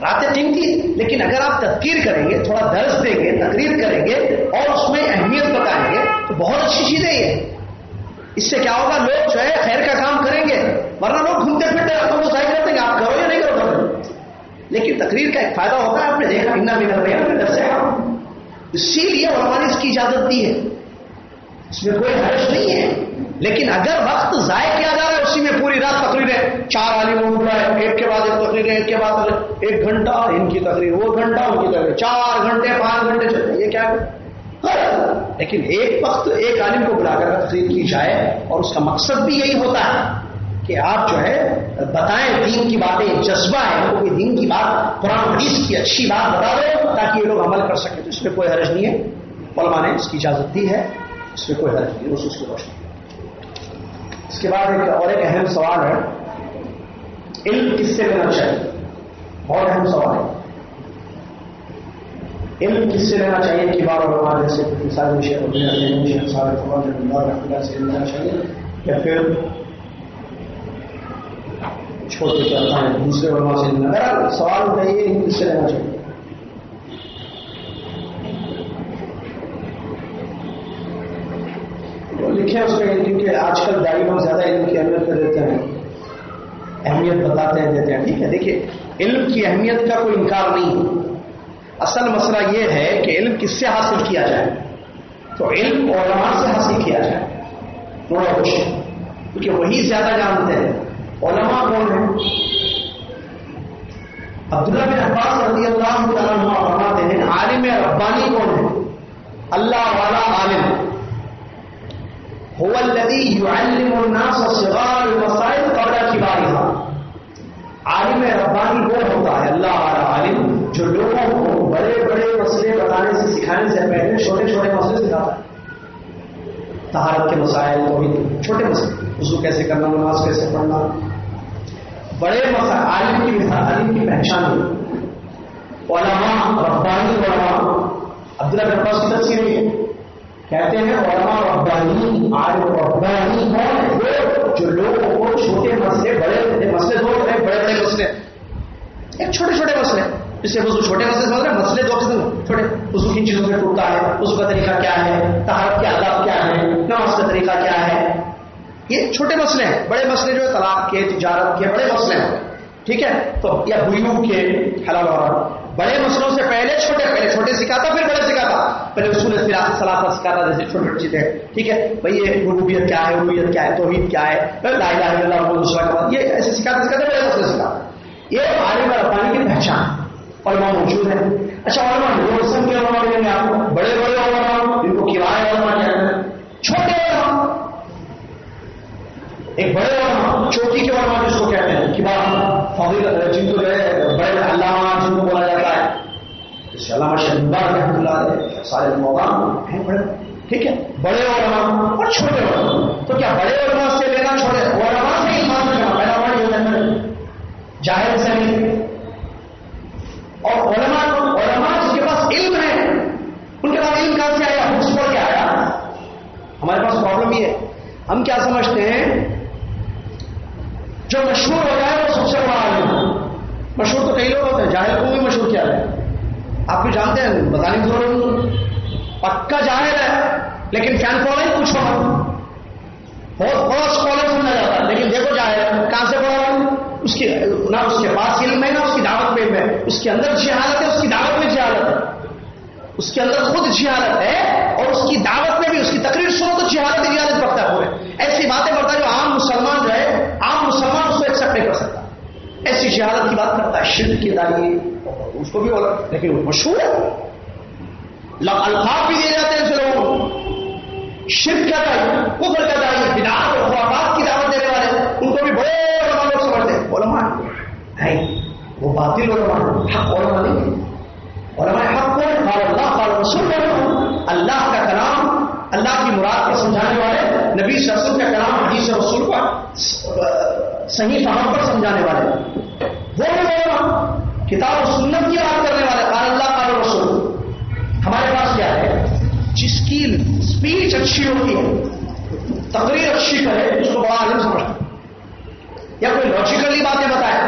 Speaker 1: راتیں قیمتی لیکن اگر آپ تذکیر کریں گے، تھوڑا درس دیں گے، تقریر کریں گے اور اس میں اہمیت بتائیں گے، تو بہت اچھی چیز ہے یہ۔ اس سے کیا ہوگا؟ لوگ جو ہے خیر کا کام کریں گے، ورنہ لوگ گھومتے پھرتے راتوں کو ظاہر کرتے ہیں۔ آپ کرو یا نہیں کرو؟ کرو لیکن تقریر کا ایک فائدہ ہوتا ہے، آپ نے دیکھا اتنا بھی کر رہے ہیں ڈر سے اسی لیے علماء نے اس کی اجازت دی ہے۔ اس میں کوئی حرش نہیں ہے۔ لیکن اگر وقت ضائع کیا جا رہا ہے، اسی میں پوری رات تقریریں چار عالم اٹھ رہا ہے، ایک کے بعد ایک تقریر ایک کے بعد ایک گھنٹہ ان کی تقریر، وہ گھنٹہ ان کی تقریر۔ چار گھنٹے، پانچ گھنٹے چلتے یہ کیا لیکن ایک وقت ایک عالم کو بلا کر تقریر کی جائے، اور اس کا مقصد بھی یہی ہوتا ہے کہ آپ جو ہے، بتائیں دین کی باتیں جذبہ ہے، ان کو دین کی بات، قرآن حدیث کی اچھی بات بتا دو تاکہ یہ لوگ عمل کر سکیں۔ تو اس میں کوئی حرج نہیں ہے۔ علماء نے اس کی اجازت دی ہے۔ اس میں کوئی حرج نہیں اس کی روشنی اس کے بعد ایک اور ایک اہم سوال ہے، علم کس سے لینا چاہیے؟ بہت اہم سوال ہے۔ علم کس سے لینا چاہیے؟ کہ بار علماء جیسے مثال سے لینا چاہیے یا پھر چھوٹے چلتا ہے، دوسرے علماء سے لینا سوال اٹھائیے علم کس سے لینا چاہیے؟ لکھے اس میں کیونکہ آج کل دائی لوگ زیادہ علم کی اہمیت کر دیتے ہیں۔ اہمیت بتاتے ہیں دیتے ہیں، ٹھیک ہے؟ دیکھیے، علم کی اہمیت کا کوئی انکار نہیں۔ اصل مسئلہ یہ ہے کہ علم کس سے حاصل کیا جائے؟ تو علم علماء سے حاصل کیا جائے۔ تھوڑا کچھ کیونکہ وہی زیادہ جانتے ہیں۔ علماء کون ہیں؟ عبداللہ بن عباس رضی اللہ تعالیٰ فرماتے ہیں، عالم ربانی کون ہے اللہ والا عالم۔ هو الذي يعلم الناس صغار المسائل قبل كبارها. عالم ربانی وہ ہوتا ہے، اللہ والا عالم، جو لوگوں کو بڑے بڑے مسئلے بتانے سے، سکھانے سے پہلے چھوٹے چھوٹے مسئلے سکھاتا ہے۔ تہارت کے مسائل تو چھوٹے مسئلے۔ وضو کیسے کرنا، نماز کیسے پڑھنا۔ بڑے مسائل، عالم کی عالم کی پہچان۔ علماء، ربانی علماء۔ عبداللہ بن عباس کی تفسیر ہے۔ کہتے ہیں علماء ربانی، عالم ربانی کون وہ جو لوگوں کو چھوٹے مسئلے، بڑے مسئلے، دو ہیں بڑے بڑے مسئلے۔ ایک چھوٹے چھوٹے مسئلے۔ اس سے وضو چھوٹے مسئلے سمجھ رہے ہیں؟ مسئلے دو قسم چھوٹے وضو کن چیزوں سے ٹوٹتا ہے؟ وضو کا طریقہ کیا ہے؟ تہارت کے آداب کیا ہے نماز کا طریقہ کیا ہے؟ یہ چھوٹے مسئلے ہیں۔ بڑے مسئلے جو ہے طلاق کے، تجارت کے بڑے مسئلے ہیں۔ ٹھیک ہے؟ تو یا بھائیوں کے حلال اور بڑے مسئلوں سے پہلے چھوٹے پہلے چھوٹے سکھاتا، پھر بڑے سکھاتا۔ پہلے اصول سلاح سکھاتا، جیسے چھوٹے چھوٹی چیزیں۔ ٹھیک ہے؟ بھائی، یہ ربوبیت کیا ہے؟ ربوبیت کیا ہے؟ توحید کیا ہے؟ لا الہ الا اللہ کا مطلب۔ یہ ایسے سکھاتے سکھاتے، بڑے مسئلے سکھاتا یہ عالم اور ربانی کی پہچان۔ علماء موجود ہیں۔ اچھا علماء دو قسم کے علماء ملیں گے آپ کو۔ بڑے بڑے علماء جن کو کرایہ علماء کہتے ہیں چھوٹے علماء۔ ایک بڑے علماء، چوٹی کے علماء جس کو کہتے ہیں۔ کہ فضیل جن کو جو ہے بڑے علامہ جن کو بولا جاتا ہے جیسے علامہ شہبار رحمۃ اللہ علیہ سارے مولانا ہیں، بڑے ٹھیک ہے؟ بڑے علماء اور چھوٹے علماء تو کیا بڑے علماء سے لینا چھوڑے علماء سے ایمان کرنا پہلا پڑھ یہ جاہر سے نہیں۔ اور علماء علماء جس کے پاس علم ہے، ان کے پاس علم کہاں سے آیا؟ بکس پڑھ کے آیا۔ ہمارے پاس پرابلم یہ ہے۔ ہم کیا سمجھتے ہیں؟ جو مشہور ہوتا ہے وہ سب سے بڑا عالم۔ مشہور تو کئی لوگ ہوتے ہیں جاہر کو بھی مشہور کیا ہے آپ بھی جانتے ہیں بتانے کی ضرورت پکا جاہر ہے، لیکن فین فالوئنگ کچھ ہوگا۔ بہت بہت اسکالر سمجھا جاتا ہے، لیکن دیکھو جاہر کہاں سے پڑھا اس کی نہ اس کے پاس علم ہے، نہ اس کی دعوت میں ہے۔ اس کے اندر جی جہالت ہے، اس کی دعوت میں جہالت جی ہے۔ اس کے اندر خود جی جہالت ہے اور اس کی دعوت میں بھی، اس کی تقریر سنو تو جہالت جہالت پڑتا ہے۔ پورے ایسی باتیں پڑتا ہے جو عام مسلمان جو ہے عام مسلمان اس کو ایکسپٹ نہیں کر سکتا ایسی جہالت کی بات کرتا ہے، شرک کی داری اس کو بھی بولا، لیکن وہ مشہور ہے۔ الفاظ بھی دیے جاتے ہیں اسے لوگوں شرک کیا دائی کفر کیا دائی بنا اور خوابات کی دعوت دینے والے، ان کو بھی بڑے علماء نہیں، وہ باطل علماء حق علماء نہیں علماء حق کو قال اللہ، قال رسول۔ اللہ کا کلام، اللہ کی مراد کو سمجھانے والے نبی صلی اللہ علیہ وسلم کا کلام، حدیث رسول کا صحیح فہم پر سمجھانے والے۔ وہ علماء کتاب و سنت کی بات کرنے والے، قال اللہ، قال رسول۔ ہمارے پاس کیا ہے؟ جس کی اسپیچ اچھی ہوتی ہے، تقریر اچھی کرے، اس کو بڑا عالم سمجھتا یا کوئی لاجیکلی باتیں بتائے،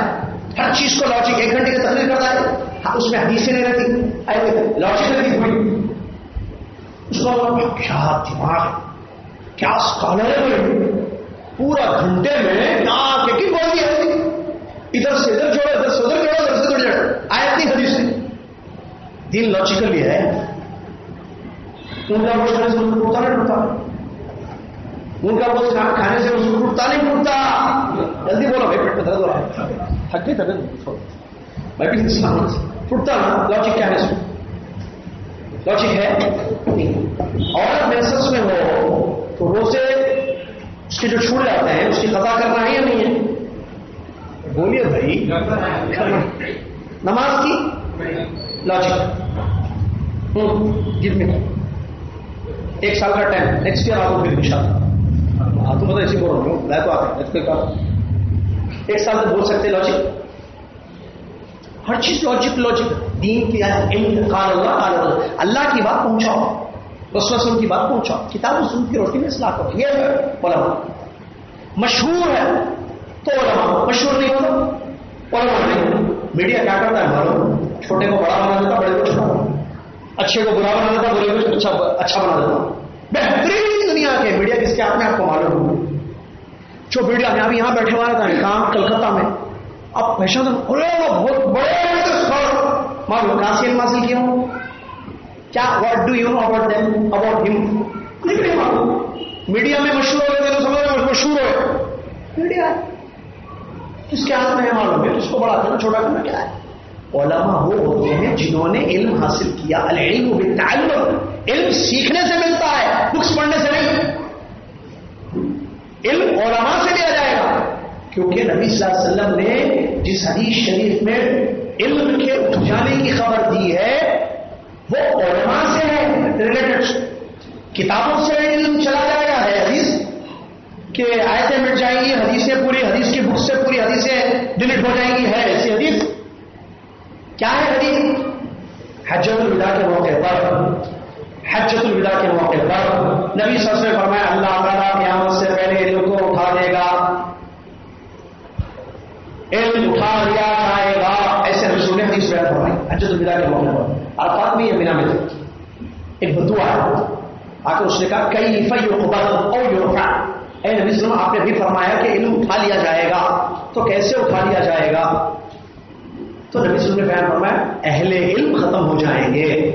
Speaker 1: ہر چیز کو لاجک ایک گھنٹے کی تقریر کرتا ہے ہاں، اس میں حدیثیں نہیں رہتی۔ لاجیکلی ہوئی۔ اس کو کیا دماغ کیا اسکالر ہے پورا گھنٹے میں نہ کہ کی بول دیا ادھر سے ادھر جوڑو ادھر سے ادھر جوڑو ادھر سے ادھر جوڑو آئے اتنی حدیث دن لاجیکلی ہے۔ ان کا کچھ نہیں سمجھ ٹوٹتا نہیں ٹوٹتا ان کا وہ کھانے سے اس کو ٹوٹتا نہیں ٹوٹتا جلدی بولو بھائی، پیٹ میں درد ہو رہا ہے۔ تھک گئی تھک میں بھی انسان ٹوٹتا نا لاجک کیا ہے اس میں؟ لاجک ہے۔ عورت محسوس میں ہو تو روزے اس کے جو چھوٹ جاتے ہیں اس کی قضا کرنا ہے یا نہیں ہے؟ بولیے بھائی۔ نماز کی؟ لاجک میں ایک سال کا ٹائم نیکسٹ ایئر آپ پھر نشا ہاں تو مطلب ایسی بول رہا ہوں۔ میں تو آتا ایک سال تو بول سکتے لاجک ہر چیز لاجک لاجک دین کی علم قال اللہ قال اللہ اللہ کی بات پہنچاؤ۔ رسول وسلم کی بات پہنچاؤ۔ کتاب و سن کی روٹی میں اصلاح کرو۔ یہ ہے علماء۔ مشہور ہے تو علماء۔ مشہور نہیں ہوتا علماء نہیں میڈیا کیا کرتا ہے؟ معلوم چھوٹے کو بڑا بنا دیتا، بڑے کو چھوٹا اچھے کو برا بنا دیتا، برے کو اچھا اچھا بنا دیتا۔ بہترین دنیا کے میڈیا کس کے آپ میں آپ کو معلوم ہو جو میڈیا میں ابھی یہاں بیٹھے ہوا تھا کہاں کلکتہ میں۔ اب پہچان بہت بڑے معلوم کہاں حاصل کیا ہوں؟ کیا what do you know about them about ہم کچھ نہیں معلوم میڈیا میں مشہور ہو گئے تو سمجھ مشہور ہوئے. میڈیا کس کے ہاتھ میں ہے معلوم ہے اس کو بڑا کرنا، چھوٹا کرنا کیا ہے؟ علماء وہ ہوتے ہیں جنہوں نے علم حاصل کیا، العلم بالتعلم. علم سیکھنے سے ملتا ہے بکس پڑھنے سے نہیں. علم علماء سے لیا جائے گا. کیونکہ نبی صلی اللہ علیہ وسلم نے جس حدیث شریف میں علم کے اٹھ جانے کی خبر دی ہے وہ علماء سے ہے ریلیٹڈ کتابوں سے علم چلا جائے گا، ہے حدیث کہ آیتیں مٹ جائیں گی، حدیثیں پوری، حدیث کی بک سے پوری حدیثیں ڈیلیٹ ہو جائیں گی، ہے ایسی حدیث؟ کیا ہے حدیث؟ حجت الوداع کے موقع پر حجت الوداع کے موقع پر۔ نبی سب سے فرمایا، اللہ تعالیٰ قیامت سے پہلے علم کو اٹھا دے گا۔ علم اٹھا لیا جائے گا، ایسے رسول نے حدیث بیان فرمائی حجت الوداع کے موقع پر۔ عرفات میں یہ بنا میں تھے۔ ایک بدوا ہے۔ آ کر اس نے کہا، کئی فی قبل او یرفع اے نبی صلی اللہ علیہ وسلم، آپ نے بھی فرمایا کہ علم اٹھا لیا جائے گا۔ تو کیسے اٹھا لیا جائے گا؟ تو نبی صلی اللہ علیہ وسلم نے بیان فرمایا، اہل علم ختم ہو جائیں گے۔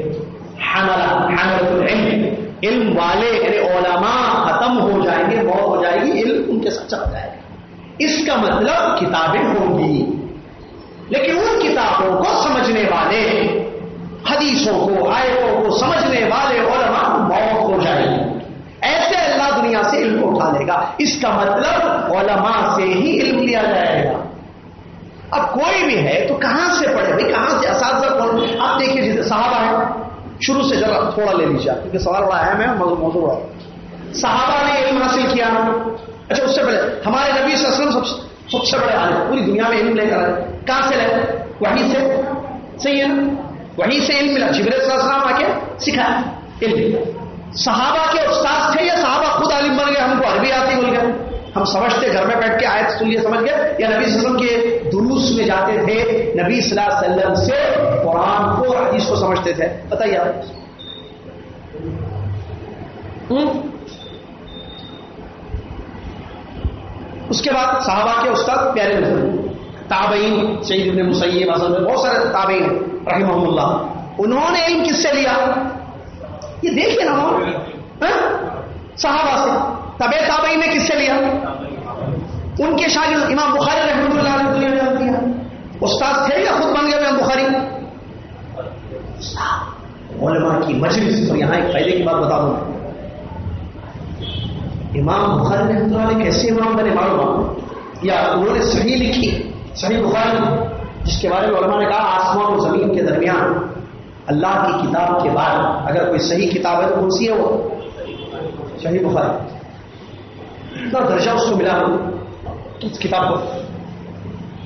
Speaker 1: حملہ حملت العلم۔ علم والے یعنی علماء ختم ہو جائیں گے، موت ہو جائے گی، علم ان کے ساتھ چل جائے گا اس کا مطلب کتابیں ہوں گی۔ لیکن ان کتابوں کو سمجھنے والے حدیثوں کو، آیتوں کو سمجھنے والے علماء موت ہو جائے گی۔ ایسے اللہ دنیا سے علم اٹھا لے گا۔ اس کا مطلب علماء سے ہی علم لیا جائے گا۔ اب کوئی بھی ہے تو کہاں سے پڑھے؟ بھائی کہاں سے؟ اساتذہ کون؟ آپ دیکھیے جیسے صحابہ ہے شروع سے ذرا تھوڑا لے لیجیے کیونکہ سوال بڑا اہم ہے موضوع بڑا۔ صحابہ نے علم حاصل کیا۔ اچھا اس سے پہلے ہمارے نبی صلی اللہ علیہ وسلم سب سب سے بڑے عالم، پوری دنیا میں علم لے کر آئے۔ کہاں سے لے؟ وہیں سے۔ صحیح ہے نا؟ وہیں سے علم ملا. جبر صلی آ کے سکھایا. علم صحابہ کے استاد تھے یا صحابہ خود عالم بن گئے؟ ہم کو عربی آتی بول گئے ہم سمجھتے گھر میں بیٹھ کے آئے سن لیے، سمجھ گئے؟ یا نبی صلی اللہ علیہ وسلم کے دروس میں جاتے تھے، نبی صلی اللہ علیہ وسلم سے قرآن کو اور حدیث کو سمجھتے تھے. بتائیے آپ. اس کے بعد صحابہ کے استاد پیارے نظر تابعین سعید ابن مسیب حسن بہت سارے تابعین ہیں. رحمہ اللہ، انہوں نے علم کس سے لیا؟ یہ دیکھیے نا ہاں؟ صحابہ سے طبع تابعی نے کس سے لیا؟ ان کے شاگرد، امام بخاری رحمۃ اللہ علیہ دیا استاد تھے یا خود بن گئے امام بخاری؟ علماء کی مجلس تو یہاں ایک فائدے کی بات بتا دوں امام بخاری رحمۃ اللہ علیہ کیسے امام بنے معلوم یا انہوں نے صحیح لکھی؟ صحیح بخاری۔ جس کے بارے میں علماء نے کہا آسمان و زمین کے درمیان اللہ کی کتاب کے بعد اگر کوئی صحیح کتاب ہے تو کون سی ہے وہ؟ صحیح بخاری۔ اتنا درجہ اس کو ملا اس کتاب کو۔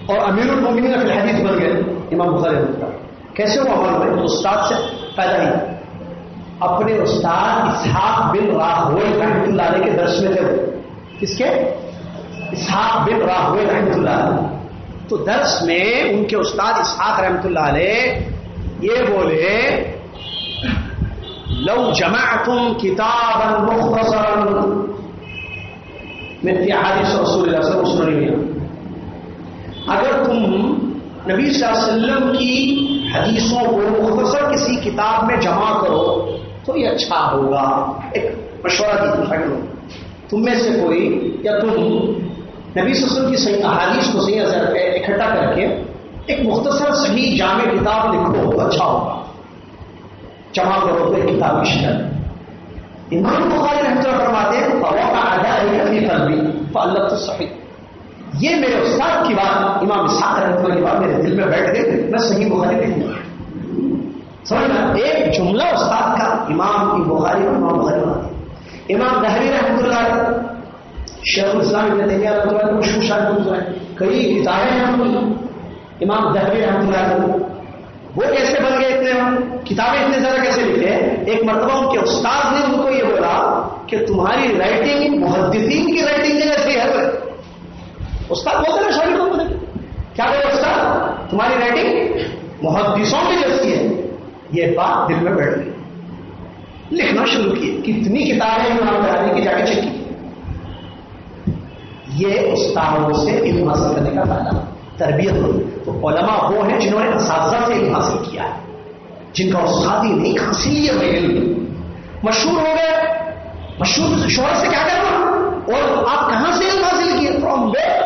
Speaker 1: اور امیر المومنین فی الحدیث بن گئے، امام بخاری رحمۃ کیسے وہ عمل ہوئے؟ استاد سے پیدا ہی۔ اپنے استاد اسحاق بن راہوئی رحمۃ اللہ علیہ کے درس میں تھے وہ۔ کس کے؟ اسحاق بن راہوئی رحمۃ اللہ علیہ۔ تو درس میں ان کے استاد اسحاق رحمۃ اللہ علیہ یہ بولے، لو جمعتم کتابا مختصرا. میں رسول اللہ صلی اللہ علیہ وسلم اگر تم نبی صلی اللہ علیہ وسلم کی حدیثوں کو مختصر کسی کتاب میں جمع کرو تو یہ اچھا ہوگا۔ ایک مشورہ دی تم میں سے کوئی، یا تم نبی صلی اللہ علیہ وسلم کی صحیح احادیث کو صحیح اثر پہ اکٹھا کر کے ایک مختصر صحیح جامع کتاب لکھو اچھا ہوگا۔ جمع کرو تو ایک کتاب کی شکل۔ امام بخاری رحمۃ اللہ فرماتے ہیں فوا کا آدھا ہے قلبی فاللہ تو صحیح. یہ میرے استاد کی بات، امام اسحاق رحمۃ اللہ کی بات میرے دل میں بیٹھ گئی، میں صحیح بخاری نہیں ہوں۔ سمجھنا ایک جملہ استاد کا امام کی بخاری اور امام بخاری بناتے امام دہری رحمۃ اللہ شیخ الاسلام ابن تیمیہ رحمۃ اللہ کو مشہور شاعر کئی کتابیں ہیں امام دہری رحمۃ اللہ وہ کیسے بن گئے اتنے کتابیں اتنے زیادہ کیسے لکھے ایک مرتبہ ان کے استاد نے ان کو یہ بولا کہ تمہاری رائٹنگ محدثین کی رائٹنگ کے جیسے ہے۔ استاد بولتے نا شاید کو کیا بولے استاد؟ تمہاری رائٹنگ محدثوں کی جیسی ہے۔ یہ بات دل میں بیٹھ گئی۔ لکھنا شروع کیے۔ کتنی کتابیں وہاں کرانے کی جا کے چکی یہ استادوں سے علم حاصل کرنے کا فائدہ تربیت ہوئی تو علماء وہ ہیں جنہوں نے اساتذہ سے علم حاصل کیا ہے۔ جن کا استادی نہیں حاصل ہے علم۔ مشہور ہو گئے۔ مشہور شوہر سے کیا کرنا؟ اور آپ کہاں سے علم حاصل کیے؟ فرام وے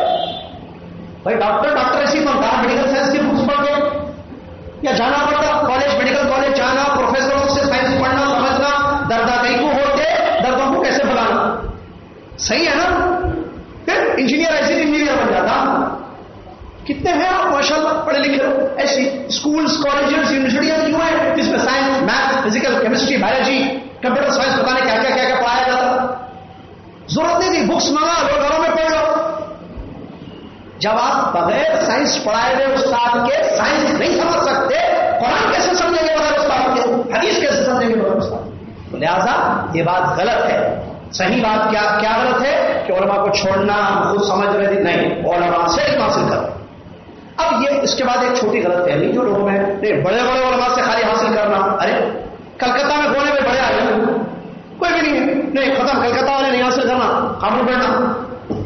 Speaker 1: بھائی ڈاکٹر ڈاکٹر ایسی بنتا میڈیکل سائنس کی بکس پڑھ کے یا جانا پڑتا کالج میڈیکل کالج جانا پروفیسروں سے سائنس پڑھنا، سمجھنا۔ دردہ کئی کو ہوتے دردوں کو کیسے بلانا صحیح ہے نا؟ انجینئر ایسی انجینئر بن جاتا۔ کتنے ہیں آپ؟ ماشاء اللہ پڑھے لکھے ایسی اسکولس کالجز یونیورسٹیاں کیوں ہیں، جس میں science math physical chemistry biology computer science بتانے کیا کیا کیا کیا پڑھایا جاتا۔ ضرورت نہیں تھی بکس منگا لو گھروں میں پڑھ لو۔ جب آپ بغیر سائنس پڑھائے ہوئے استاد کے سائنس نہیں سمجھ سکتے، قرآن کیسے سمجھیں گے؟ بغیر استاد کے، حدیث کیسے سمجھیں گے؟ بغیر استاد۔ لہٰذا یہ بات غلط ہے۔ صحیح بات، کیا کیا غلط ہے؟ کہ علماء کو چھوڑنا خود سمجھ رہے تھے، نہیں، علماء سے علم حاصل کرو اب یہ، اس کے بعد ایک چھوٹی غلط فہمی جو لوگوں میں، نہیں، بڑے بڑے علماء سے خالی حاصل کرنا۔ ارے، کلکتہ میں کونے میں بڑے آئے کوئی بھی نہیں ہے۔ نہیں، ختم، کلکتہ والے نہیں حاصل کرنا۔ قابو بیٹھنا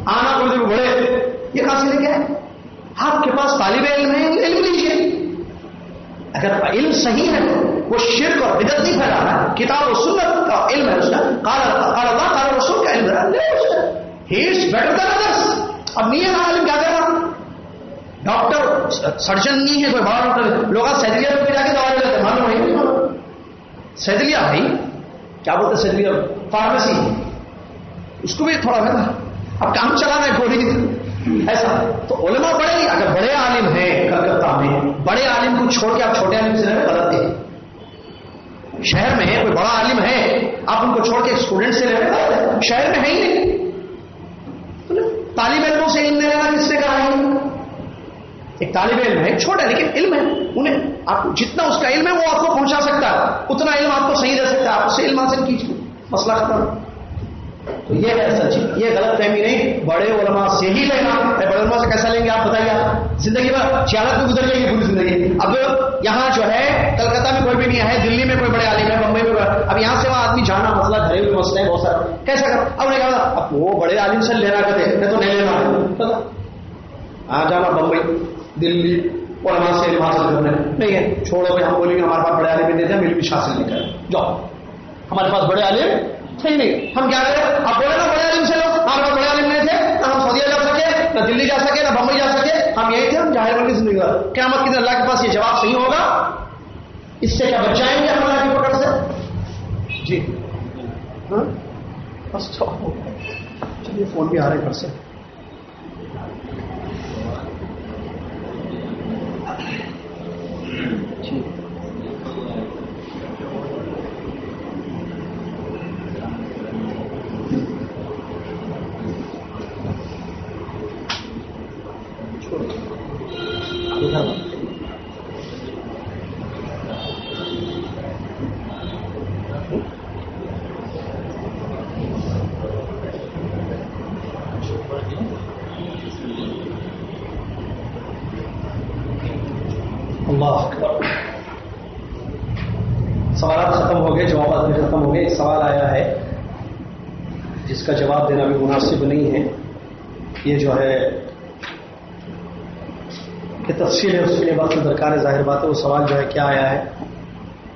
Speaker 1: آنا کوئی دیر بڑے یہ حاصل ہے؟ کیا آپ کے پاس طالب علم ہے، علم لیجیے اگر علم صحیح ہے وہ شرک اور بدت نہیں پھیلا رہا کتاب و سنت کا علم ہے اس کا۔ کال اللہ کال رسول کا علم ہے۔ ہی از بیٹر دین ادرس اب نہیں ہے نا علم کیا کرنا ڈاکٹر سرجن نہیں ہے، کوئی بڑا ڈاکٹر لوگ سیدلیا پہ جا کے دوا لے لیتے معلوم ہے۔ سیدلیا بھائی، کیا بولتے سیدلیا؟ فارمیسی اس کو بھی تھوڑا ہے اب کام چلانا ہے گولی ایسا۔ تو علماء بڑے اگر بڑے عالم ہیں، کلکتہ میں، بڑے عالم کو چھوڑ کے آپ چھوٹے عالم سے شہر میں ہے، کوئی بڑا عالم ہے، آپ ان کو چھوڑ کے اسٹوڈنٹ سے لے رہے شہر میں ہے ہی نہیں۔ طالب علموں سے ان لینا کس سے کہا ہے؟ ایک طالب علم ہے، چھوٹا لیکن علم ہے۔ انہیں آپ جتنا اس کا علم ہے، وہ آپ کو پہنچا سکتا ہے۔ اتنا علم آپ کو صحیح رہ سکتا ہے۔ آپ اس سے علم حاصل کیجیے۔ مسئلہ ختم۔ تو یہ ہے سچ یہ غلط فہمی نہیں۔ بڑے علماء سے ہی لینا بڑے علماء سے کیسا لیں گے؟ آپ بتائیے۔ آپ زندگی میں چالت میں گزر جائے گی پوری زندگی۔ اب یہاں جو ہے، کلکتہ میں کوئی بھی نہیں ہے، دلی میں کوئی بڑے عالم ہے بمبئی میں اب یہاں سے وہاں آدمی جانا، مسئلہ گھریلو مسئلہ ہے بہت سارا کیسا کر اب نے کہا، اب وہ بڑے عالم سے لینا کرتے میں تو نہیں لینا۔ آ جانا بمبئی دلی، علماء سے حاصل کرنا نہیں ہے، چھوڑو بھائی ہم بولیں گے، ہمارے پاس بڑے عالم نہیں تھے میری بھی حاصل نہیں کر جاؤ۔ ہمارے پاس بڑے عالم صحیح نہیں۔ ہم کیا کریں؟ آپ بولے نا، بڑے عالم سے لوگ، ہمارے پاس بڑے عالم نہیں تھے نہ ہم سعودیہ جا سکے نہ دلی جا سکے، نہ بمبئی جا سکے، ہم یہی تھے، ہم جاہر بن کی زندگی کیا مت کتنے اللہ کے پاس یہ جواب صحیح ہوگا۔ اس سے کیا بچائیں گے ہم اللہ کی پکڑ سے؟ جی۔ ہاں؟ بس چلیے، فون بھی آ رہے گھر سے سوالات ختم ہو گئے جوابات بھی ختم ہو گئے ایک سوال آیا ہے جس کا جواب دینا بھی مناسب نہیں ہے یہ جو ہے کہ تفصیل ہے اس کے لیے بات درکار ہے ظاہر بات ہے وہ سوال جو ہے، کیا آیا ہے؟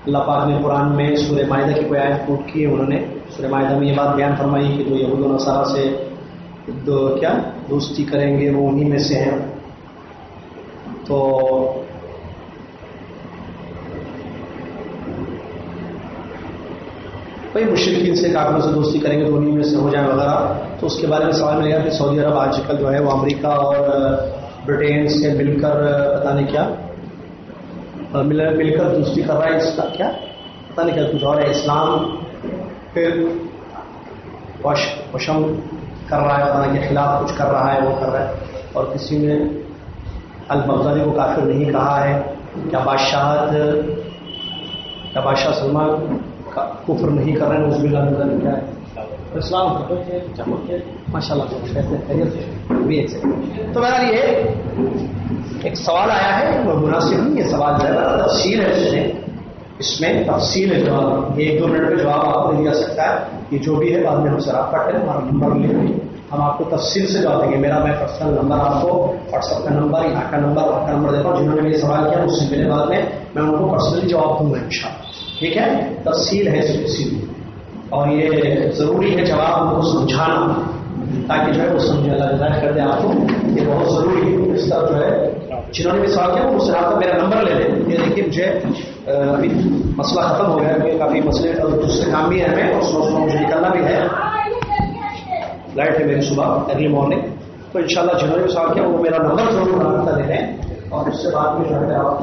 Speaker 1: اللہ پاک نے قرآن میں سورہ معاہدہ کی کوئی آیت کوٹ کی ہے؟ انہوں نے سورہ معاہدہ میں یہ بات بیان فرمائی کہ جو یہود و نصارہ سے دو، کیا دوستی کریں گے، وہ انہی میں سے ہیں۔ تو بھائی مشرقین سے کافروں سے دوستی کریں گے تو انہیں میں سے ہو جائیں وغیرہ۔ تو اس کے بارے میں سوال ملے گا کہ سعودی عرب آج کل جو ہے، وہ امریکہ اور برٹین سے مل کر پتا نہیں کیا مل مل کر دوستی کر رہا ہے اس کا کیا؟ پتا نہیں کیا کچھ اور ہے، اسلام پھر وشم کر رہا ہے پتا کے خلاف کچھ کر رہا ہے، وہ کر رہا ہے۔ اور کسی نے البغدادی کو کافر نہیں کہا ہے۔ کیا بادشاہت کیا بادشاہ سلمان کفر نہیں کر رہے ہیں؟ اس بھی کیا ہے؟ اسلام ماشاء اللہ تو بہرحال یہ ایک سوال آیا ہے وہ مناسب نہیں یہ سوال جو ہے تفصیل ہے اس میں۔ اس میں تفصیل ہے جواب۔ ایک دو منٹ میں جواب آپ کو دیا سکتا ہے۔ یہ جو بھی ہے، بعد میں ہم سے رابطہ کریں ہمارا نمبر لے لیں۔ ہم آپ کو تفصیل سے جواب دیں گے۔ میرا میں پرسنل نمبر آپ کو واٹس ایپ کا نمبر، یہاں کا نمبر، وہاں کا نمبر دیتا ہوں۔ جنہوں نے یہ سوال کیا، اس سے میرے بعد میں میں ان کو پرسنلی جواب دوں گا ان شاء اللہ ٹھیک ہے؟ تفصیل ہے اسی لیے۔ اور یہ ضروری ہے جواب ان کو سمجھانا تاکہ جو ہے وہ سمجھے، اللہ ہدایت کر دیں آپ کو۔ یہ بہت ضروری ہے۔ اس طرح جو ہے، جنہوں نے بھی سوال کیا، وہ مجھ سے میرا نمبر لے لیں۔ یہ دیکھیے مجھے ابھی مسئلہ ختم ہو گیا کیونکہ کافی مسئلے اور دوسرے کام بھی ہیں ہمیں اور صبح صبح مجھے نکلنا بھی ہے۔ لائٹ ہے میری صبح ارلی مارننگ تو انشاءاللہ جنہوں نے بھی سوال کیا، وہ میرا نمبر ضرور رابطہ دے لیں۔ اور اس سے بعد میں جو ہے، آپ